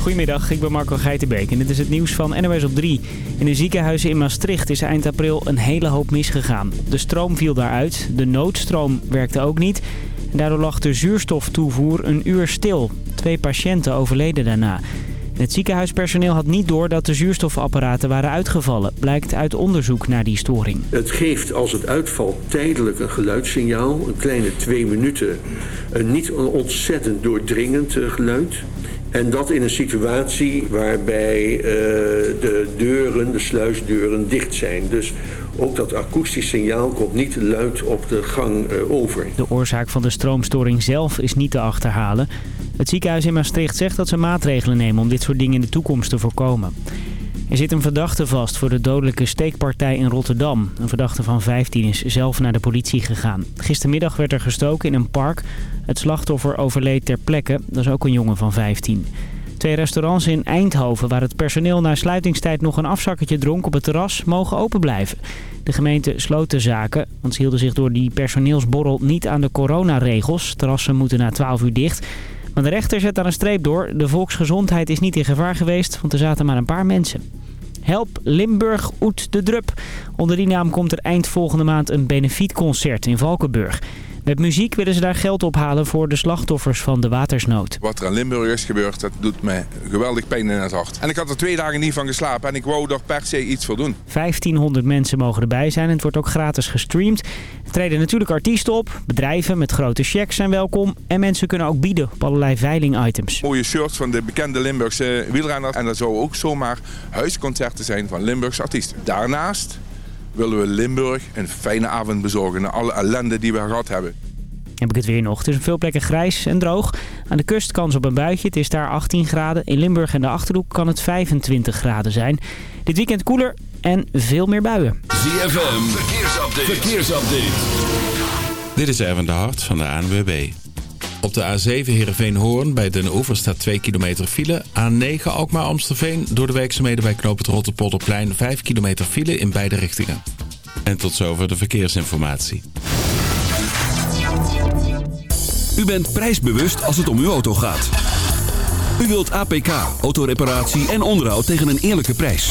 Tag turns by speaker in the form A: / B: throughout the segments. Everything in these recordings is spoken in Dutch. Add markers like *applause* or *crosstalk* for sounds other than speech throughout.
A: Goedemiddag, ik ben Marco Geitenbeek en dit is het nieuws van NOS op 3. In de ziekenhuizen in Maastricht is eind april een hele hoop misgegaan. De stroom viel daaruit, de noodstroom werkte ook niet... en daardoor lag de zuurstoftoevoer een uur stil. Twee patiënten overleden daarna. Het ziekenhuispersoneel had niet door dat de zuurstofapparaten waren uitgevallen. Blijkt uit onderzoek naar die storing.
B: Het geeft als het uitvalt tijdelijk een geluidssignaal. Een kleine twee minuten. Een niet ontzettend doordringend eh, geluid. En dat in een situatie waarbij uh, de deuren, de sluisdeuren dicht zijn. Dus ook dat akoestisch signaal komt niet luid op de gang uh, over.
A: De oorzaak van de stroomstoring zelf is niet te achterhalen. Het ziekenhuis in Maastricht zegt dat ze maatregelen nemen om dit soort dingen in de toekomst te voorkomen. Er zit een verdachte vast voor de dodelijke steekpartij in Rotterdam. Een verdachte van 15 is zelf naar de politie gegaan. Gistermiddag werd er gestoken in een park. Het slachtoffer overleed ter plekke. Dat is ook een jongen van 15. Twee restaurants in Eindhoven waar het personeel na sluitingstijd nog een afzakkertje dronk op het terras mogen open blijven. De gemeente sloot de zaken, want ze hielden zich door die personeelsborrel niet aan de coronaregels. Terrassen moeten na 12 uur dicht. Maar de rechter zet daar een streep door. De volksgezondheid is niet in gevaar geweest, want er zaten maar een paar mensen. Help Limburg Oet de Drup. Onder die naam komt er eind volgende maand een benefietconcert in Valkenburg. Met muziek willen ze daar geld ophalen voor de slachtoffers van de watersnood.
C: Wat er aan Limburg is gebeurd, dat doet me geweldig pijn in het hart. En ik had er twee dagen niet van geslapen en ik wou er per se iets voor doen.
A: 1500 mensen mogen erbij zijn en het wordt ook gratis gestreamd. Er treden natuurlijk artiesten op, bedrijven met grote checks zijn welkom... en mensen kunnen ook bieden op allerlei veiling-items.
C: Mooie shirts van de bekende Limburgse wielrenners. En dat zou ook zomaar huisconcerten zijn van Limburgse artiesten. Daarnaast willen we Limburg een fijne avond bezorgen na alle ellende die we gehad hebben.
A: Heb ik het weer nog. Het is op veel plekken grijs en droog. Aan de kust kans op een buitje. Het is daar 18 graden. In Limburg en de Achterhoek kan het 25 graden zijn. Dit weekend koeler en veel meer buien.
D: ZFM, verkeersupdate. verkeersupdate.
E: Dit is Erwin de Hart van de ANWB. Op de A7 Heerenveen-Hoorn bij Den Oever staat 2 kilometer file. A9 Alkmaar-Amstelveen door de werkzaamheden bij knoop het Rotterpolderplein 5 kilometer file in beide richtingen. En tot zover de verkeersinformatie.
D: U bent prijsbewust als het om uw auto gaat. U wilt APK, autoreparatie en onderhoud tegen een eerlijke prijs.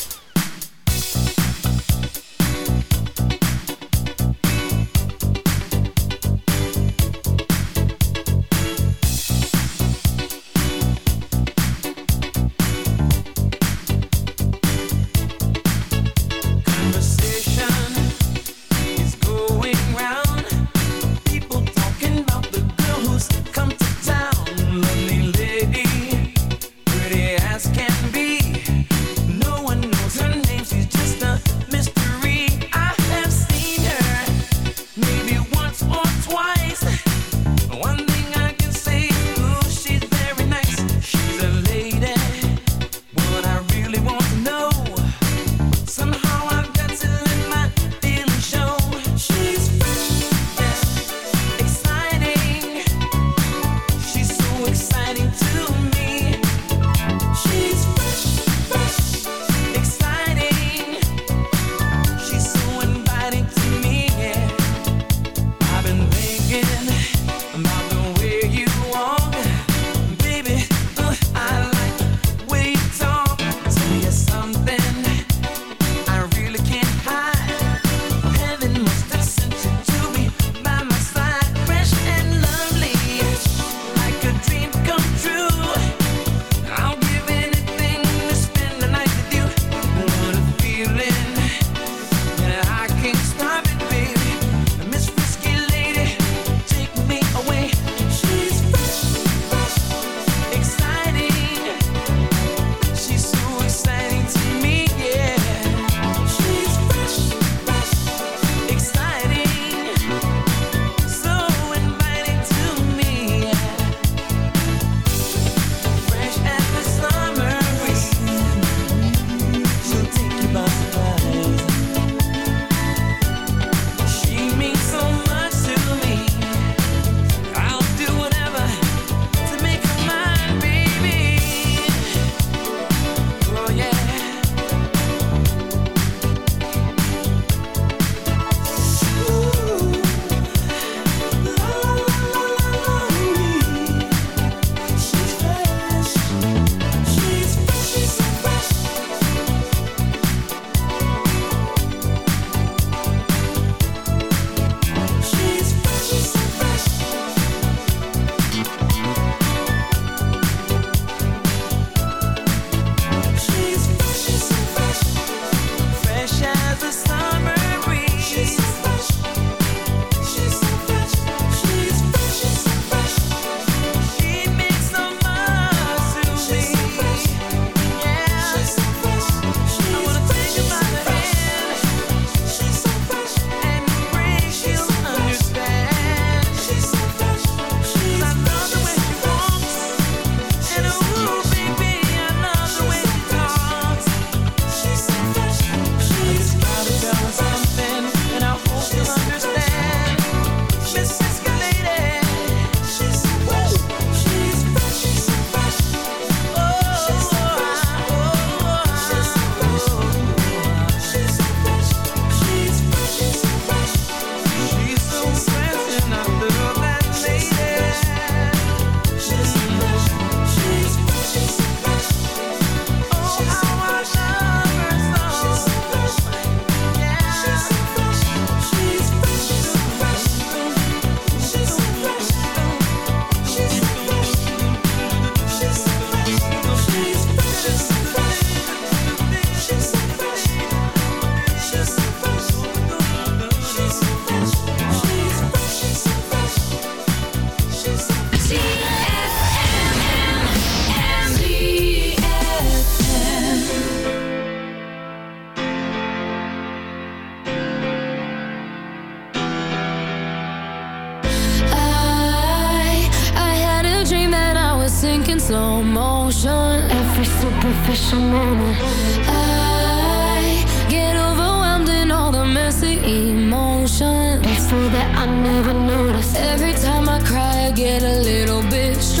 F: slow motion. Every superficial moment. I get overwhelmed in all the messy emotion It's so that I never noticed. Every time I cry I get a little bit stronger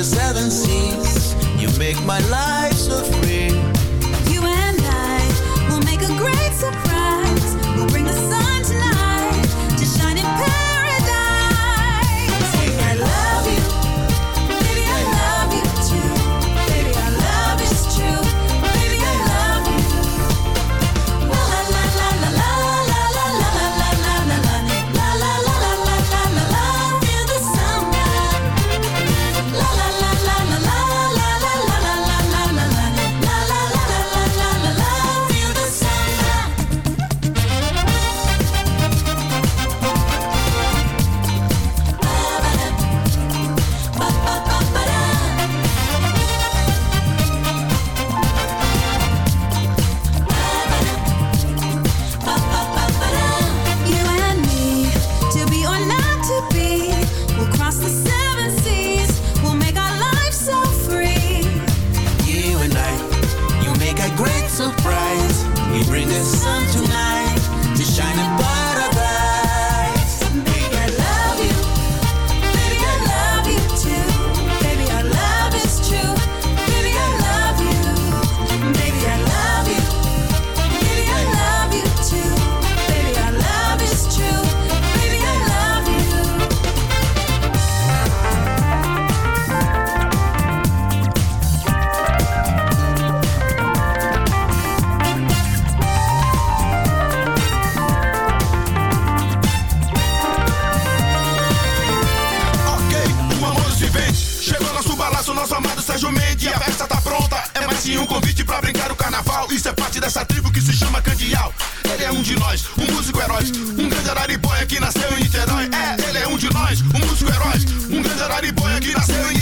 G: the seven seas.
H: You make
I: my life um convite para brincar o carnaval. Isso é parte dessa tribo que se chama Candial. Ele é um de nós, um músico herói, um grande araribóia que nasceu em Niterói. É, ele é um de nós, um músico herói, um grande araribóia que nasceu em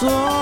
J: そ。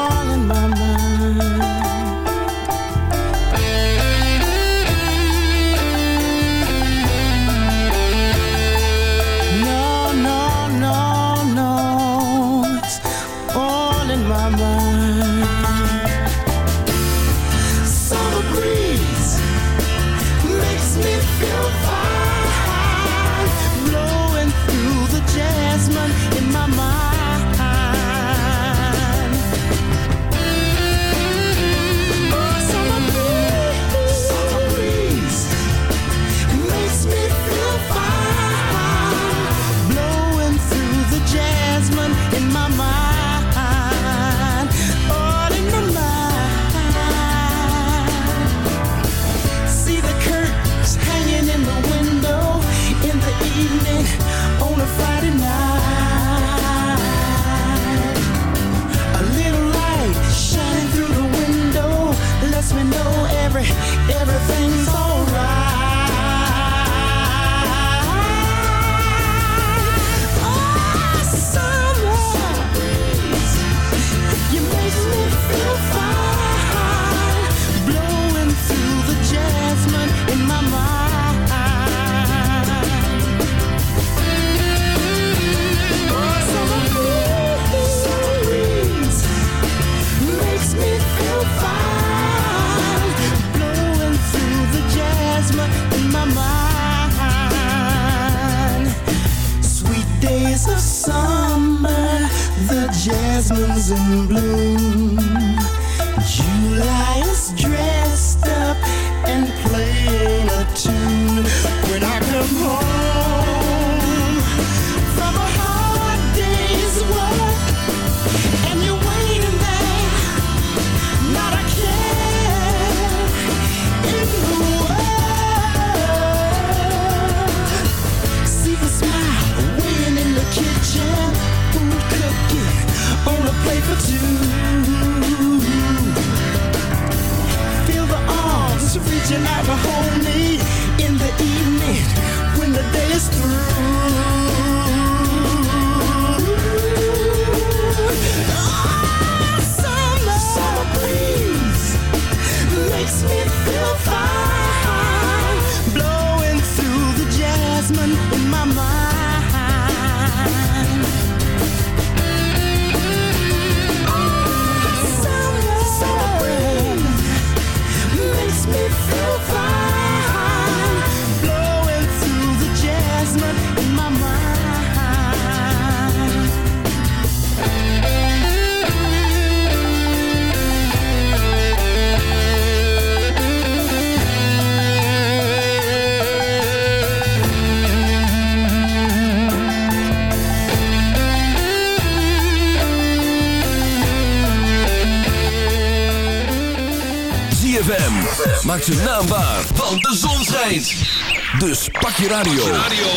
J: radio.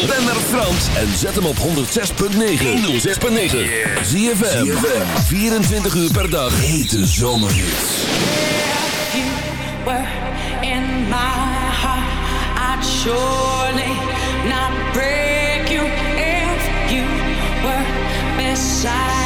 J: Ben naar Frans en zet hem op 106.9. 106.9. Zie je 24 uur per dag. Hete de
I: Yeah, in my heart. I'd surely not break you if you were beside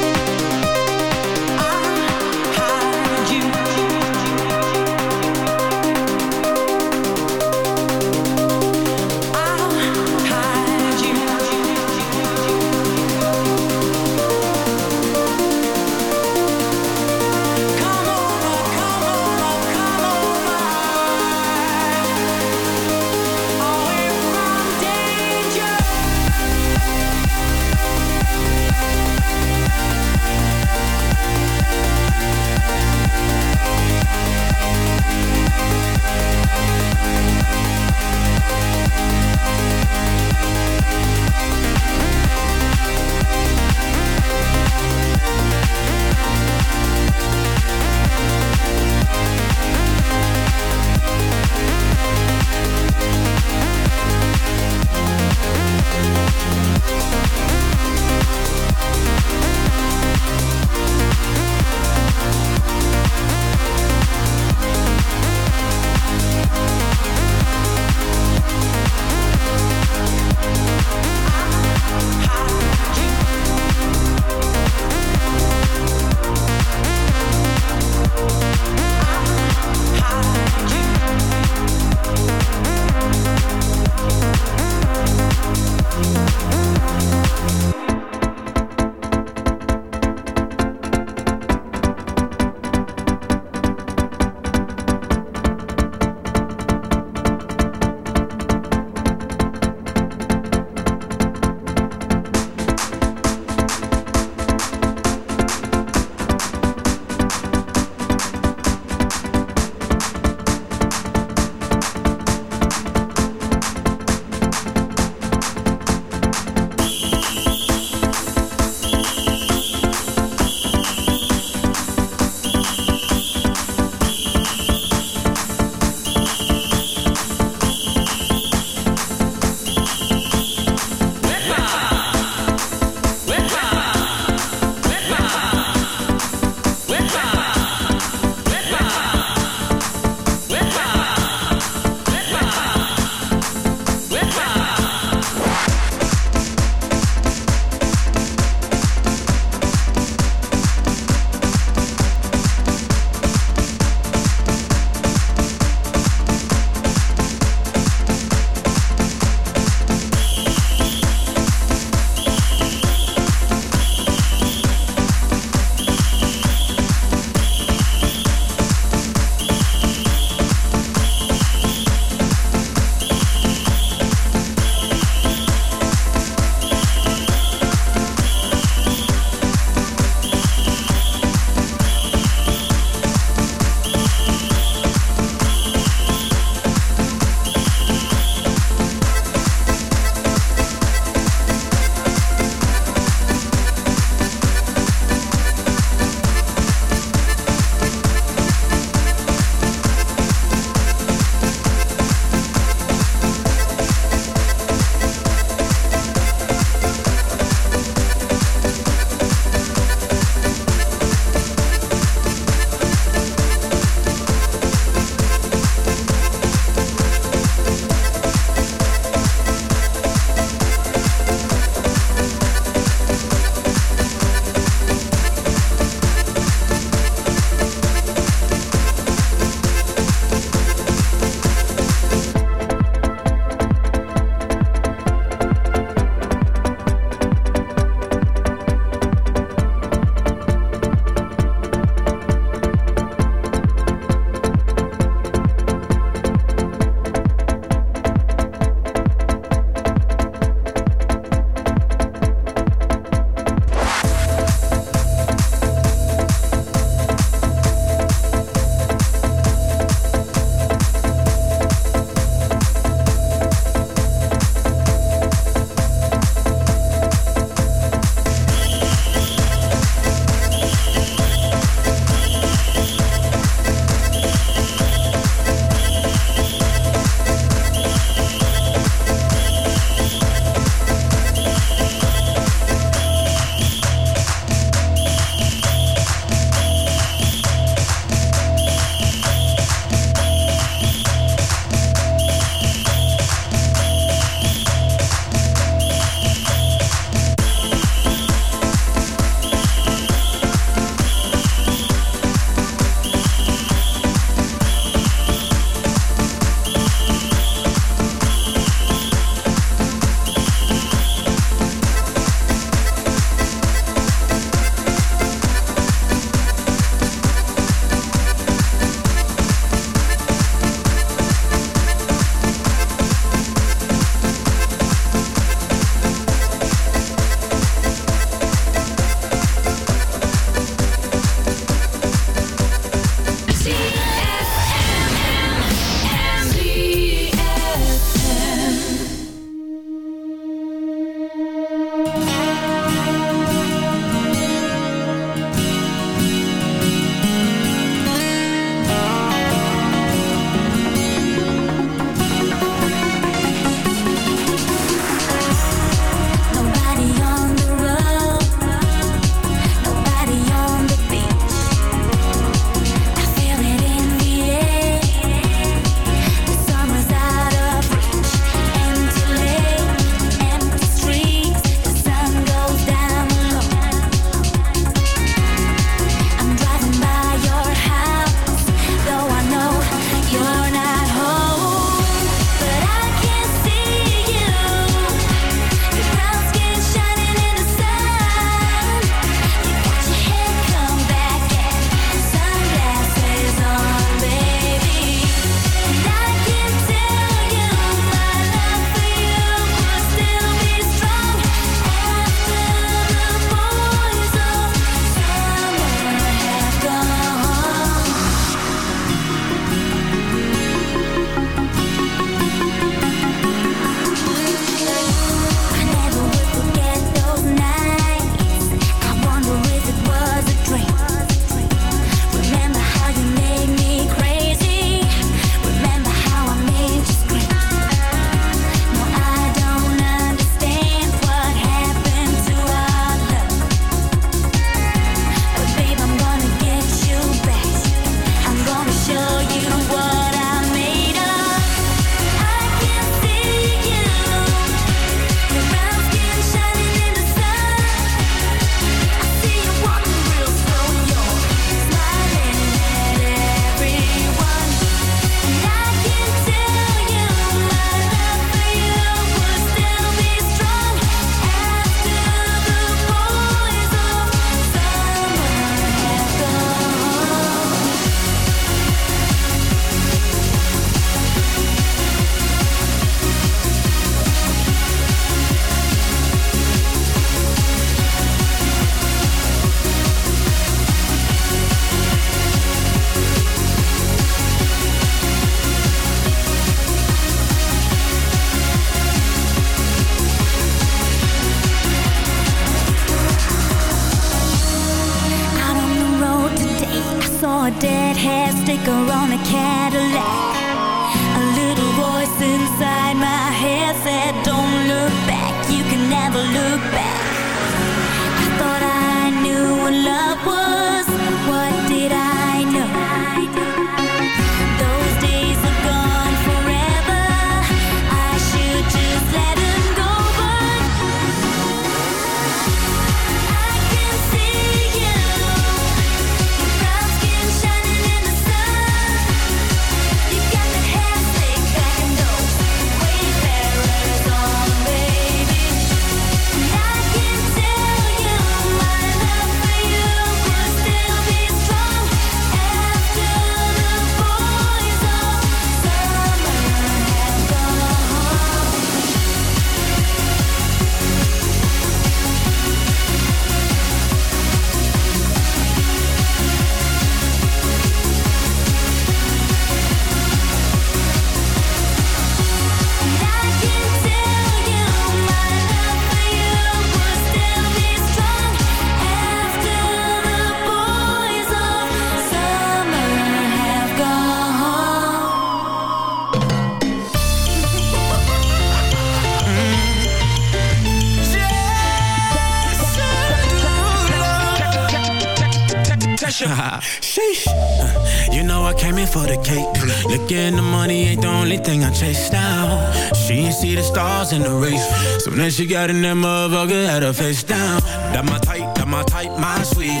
K: chase down. She ain't see the stars in the race. So then she got in that motherfucker, had her face down. That my type, that my type, my sweetie.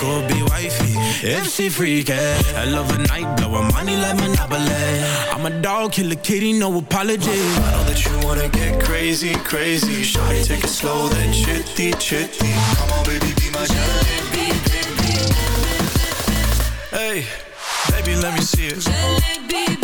K: Go be wifey, if she freaky. I love a night, blow her money like Monopoly. I'm a dog, killer kitty, no apology.
J: I know that you wanna get crazy, crazy. Shawty, take it slow, then chitty, chitty. Come on, baby, be my jalebi, baby.
K: Hey, baby, let me see it. I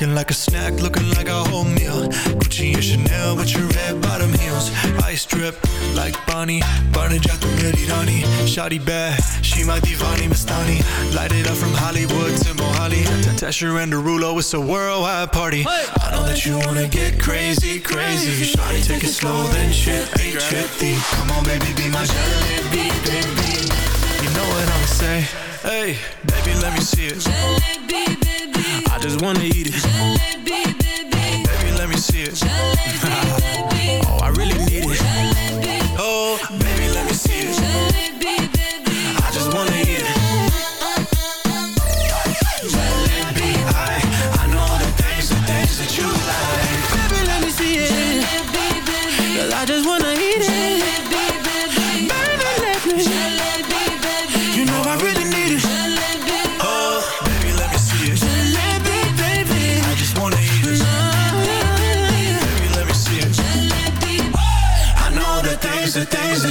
J: Looking like a snack, looking like a whole meal. Gucci and Chanel with your red bottom heels. Ice drip like Bonnie. Barney Jack Rani. Shotty bad, she my divani Mastani. Light it up from Hollywood to Mohali. Tesher and Derulo, it's a worldwide party. I know that you wanna get crazy, crazy. Shotty, take it slow, then chippy, chippy. Come on, baby, be my jalebi, baby. You know what I'ma say? Hey, baby, let me see it. I just wanna eat it. Baby, let me see it. baby. *laughs* oh, I really need it. Oh,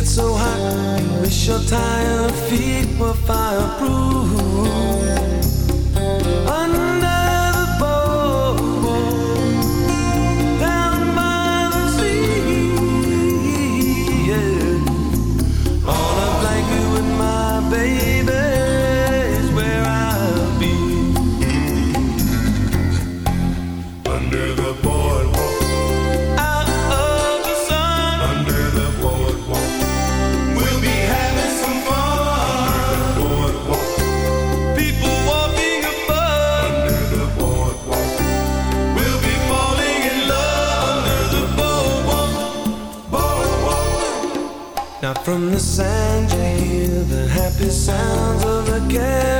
L: get so high. You wish your tired feet were fireproof. the sounds of a
D: girl.